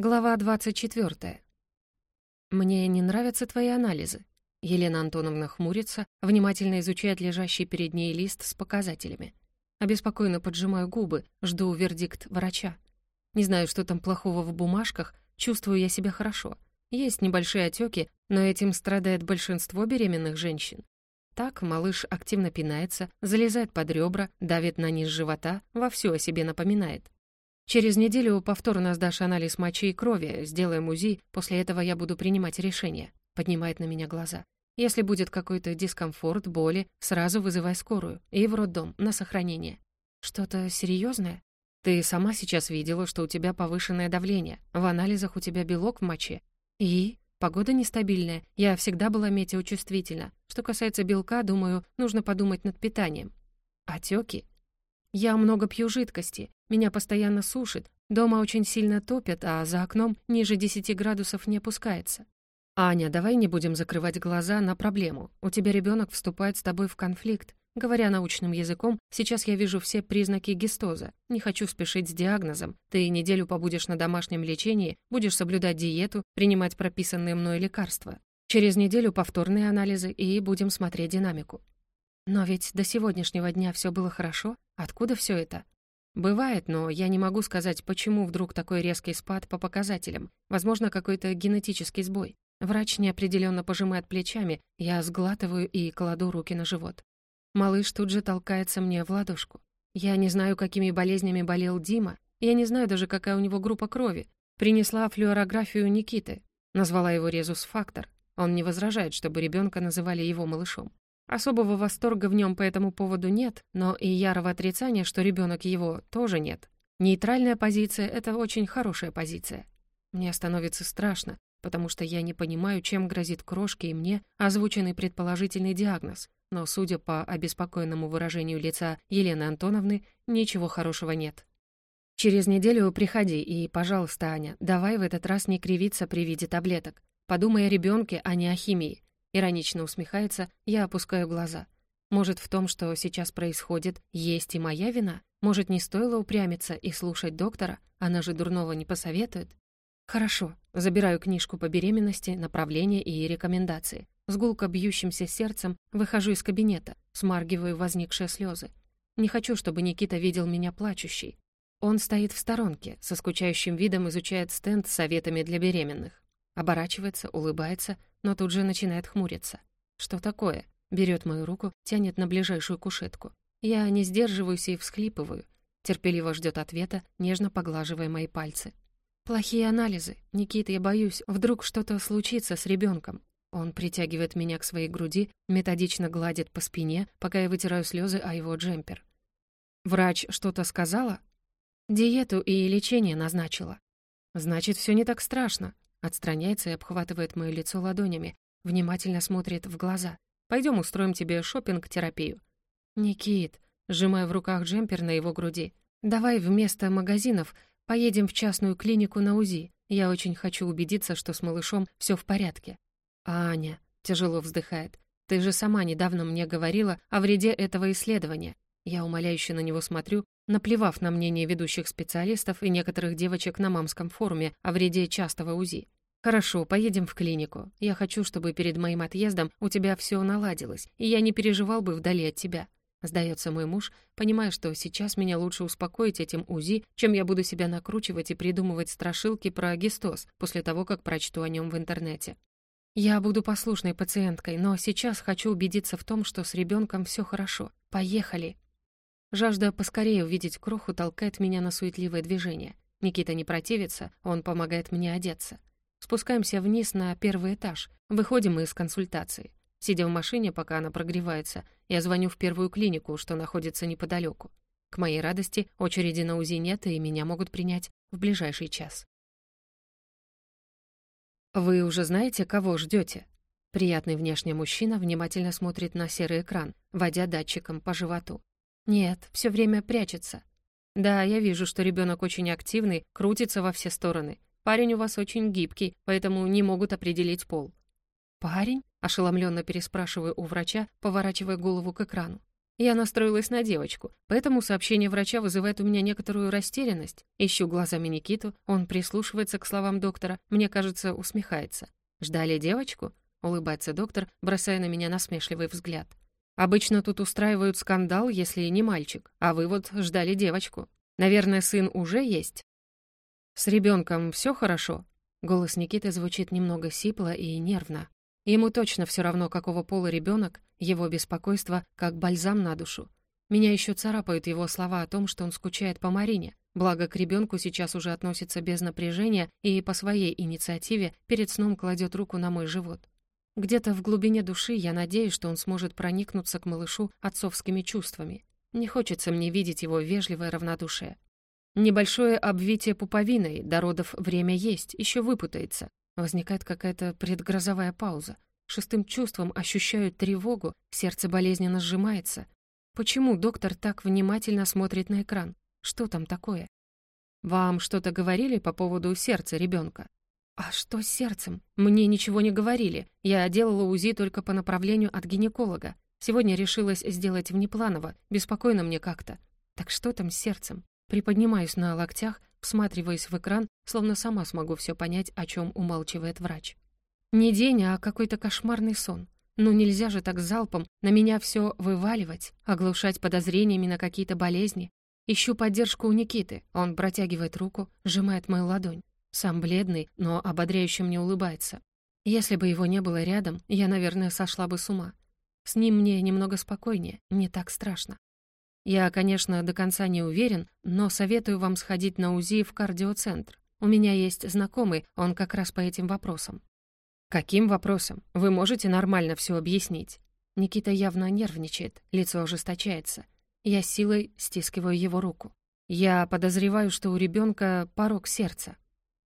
Глава 24. «Мне не нравятся твои анализы». Елена Антоновна хмурится, внимательно изучает лежащий перед ней лист с показателями. Обеспокоенно поджимаю губы, жду вердикт врача. Не знаю, что там плохого в бумажках, чувствую я себя хорошо. Есть небольшие отеки, но этим страдает большинство беременных женщин. Так малыш активно пинается, залезает под ребра, давит на низ живота, вовсю о себе напоминает. Через неделю повторно сдашь анализ мочи и крови, сделаем УЗИ, после этого я буду принимать решение», — поднимает на меня глаза. «Если будет какой-то дискомфорт, боли, сразу вызывай скорую и в роддом на сохранение». «Что-то серьезное? Ты сама сейчас видела, что у тебя повышенное давление, в анализах у тебя белок в моче. И? Погода нестабильная, я всегда была метеочувствительна. Что касается белка, думаю, нужно подумать над питанием. Отеки? Я много пью жидкости, меня постоянно сушит, дома очень сильно топят, а за окном ниже 10 градусов не опускается. Аня, давай не будем закрывать глаза на проблему. У тебя ребенок вступает с тобой в конфликт. Говоря научным языком, сейчас я вижу все признаки гистоза. Не хочу спешить с диагнозом. Ты неделю побудешь на домашнем лечении, будешь соблюдать диету, принимать прописанные мной лекарства. Через неделю повторные анализы и будем смотреть динамику. Но ведь до сегодняшнего дня все было хорошо. Откуда все это? Бывает, но я не могу сказать, почему вдруг такой резкий спад по показателям. Возможно, какой-то генетический сбой. Врач неопределенно пожимает плечами, я сглатываю и кладу руки на живот. Малыш тут же толкается мне в ладошку. Я не знаю, какими болезнями болел Дима, я не знаю даже, какая у него группа крови. Принесла флюорографию Никиты, назвала его резус-фактор. Он не возражает, чтобы ребенка называли его малышом. Особого восторга в нем по этому поводу нет, но и ярого отрицания, что ребенок его, тоже нет. Нейтральная позиция — это очень хорошая позиция. Мне становится страшно, потому что я не понимаю, чем грозит крошке и мне озвученный предположительный диагноз, но, судя по обеспокоенному выражению лица Елены Антоновны, ничего хорошего нет. «Через неделю приходи, и, пожалуйста, Аня, давай в этот раз не кривиться при виде таблеток. Подумай о ребенке, а не о химии. Иронично усмехается, я опускаю глаза. Может, в том, что сейчас происходит, есть и моя вина? Может, не стоило упрямиться и слушать доктора? Она же дурного не посоветует? Хорошо. Забираю книжку по беременности, направления и рекомендации. С гулко бьющимся сердцем выхожу из кабинета, смаргиваю возникшие слезы. Не хочу, чтобы Никита видел меня плачущей. Он стоит в сторонке, со скучающим видом изучает стенд с советами для беременных. Оборачивается, улыбается, но тут же начинает хмуриться. «Что такое?» Берет мою руку, тянет на ближайшую кушетку. Я не сдерживаюсь и всхлипываю. Терпеливо ждет ответа, нежно поглаживая мои пальцы. «Плохие анализы. Никита, я боюсь, вдруг что-то случится с ребенком. Он притягивает меня к своей груди, методично гладит по спине, пока я вытираю слезы о его джемпер. «Врач что-то сказала?» «Диету и лечение назначила». «Значит, все не так страшно. Отстраняется и обхватывает моё лицо ладонями, внимательно смотрит в глаза. Пойдем устроим тебе шопинг терапию «Никит», сжимая в руках джемпер на его груди, «давай вместо магазинов поедем в частную клинику на УЗИ. Я очень хочу убедиться, что с малышом всё в порядке». «Аня», — тяжело вздыхает, «ты же сама недавно мне говорила о вреде этого исследования». Я умоляюще на него смотрю, наплевав на мнение ведущих специалистов и некоторых девочек на мамском форуме о вреде частого УЗИ. «Хорошо, поедем в клинику. Я хочу, чтобы перед моим отъездом у тебя все наладилось, и я не переживал бы вдали от тебя». Сдается мой муж, понимая, что сейчас меня лучше успокоить этим УЗИ, чем я буду себя накручивать и придумывать страшилки про гистоз после того, как прочту о нем в интернете. Я буду послушной пациенткой, но сейчас хочу убедиться в том, что с ребенком все хорошо. Поехали. Жажда поскорее увидеть кроху толкает меня на суетливое движение. Никита не противится, он помогает мне одеться. Спускаемся вниз на первый этаж, выходим из консультации. Сидя в машине, пока она прогревается, я звоню в первую клинику, что находится неподалеку. К моей радости, очереди на УЗИ нет, и меня могут принять в ближайший час. «Вы уже знаете, кого ждете? Приятный внешний мужчина внимательно смотрит на серый экран, водя датчиком по животу. Нет, все время прячется. Да, я вижу, что ребенок очень активный, крутится во все стороны. Парень у вас очень гибкий, поэтому не могут определить пол. Парень? ошеломленно переспрашиваю у врача, поворачивая голову к экрану. Я настроилась на девочку, поэтому сообщение врача вызывает у меня некоторую растерянность. Ищу глазами Никиту, он прислушивается к словам доктора, мне кажется, усмехается. «Ждали девочку?» — улыбается доктор, бросая на меня насмешливый взгляд. «Обычно тут устраивают скандал, если не мальчик, а вы вот ждали девочку. Наверное, сын уже есть?» «С ребенком все хорошо?» Голос Никиты звучит немного сипло и нервно. Ему точно все равно, какого пола ребенок, его беспокойство как бальзам на душу. Меня еще царапают его слова о том, что он скучает по Марине, благо к ребенку сейчас уже относится без напряжения и по своей инициативе перед сном кладет руку на мой живот. Где-то в глубине души я надеюсь, что он сможет проникнуться к малышу отцовскими чувствами. Не хочется мне видеть его вежливое равнодушие. Небольшое обвитие пуповиной, до родов время есть, еще выпутается. Возникает какая-то предгрозовая пауза. Шестым чувством ощущаю тревогу, сердце болезненно сжимается. Почему доктор так внимательно смотрит на экран? Что там такое? Вам что-то говорили по поводу сердца ребенка? А что с сердцем? Мне ничего не говорили. Я делала УЗИ только по направлению от гинеколога. Сегодня решилась сделать внепланово, беспокойно мне как-то. Так что там с сердцем? Приподнимаюсь на локтях, всматриваясь в экран, словно сама смогу все понять, о чем умалчивает врач. Не день, а какой-то кошмарный сон. Ну нельзя же так залпом на меня все вываливать, оглушать подозрениями на какие-то болезни. Ищу поддержку у Никиты. Он протягивает руку, сжимает мою ладонь. Сам бледный, но ободряюще мне улыбается. Если бы его не было рядом, я, наверное, сошла бы с ума. С ним мне немного спокойнее, не так страшно. Я, конечно, до конца не уверен, но советую вам сходить на УЗИ в кардиоцентр. У меня есть знакомый, он как раз по этим вопросам». «Каким вопросам? Вы можете нормально все объяснить?» Никита явно нервничает, лицо ожесточается. Я силой стискиваю его руку. «Я подозреваю, что у ребенка порог сердца.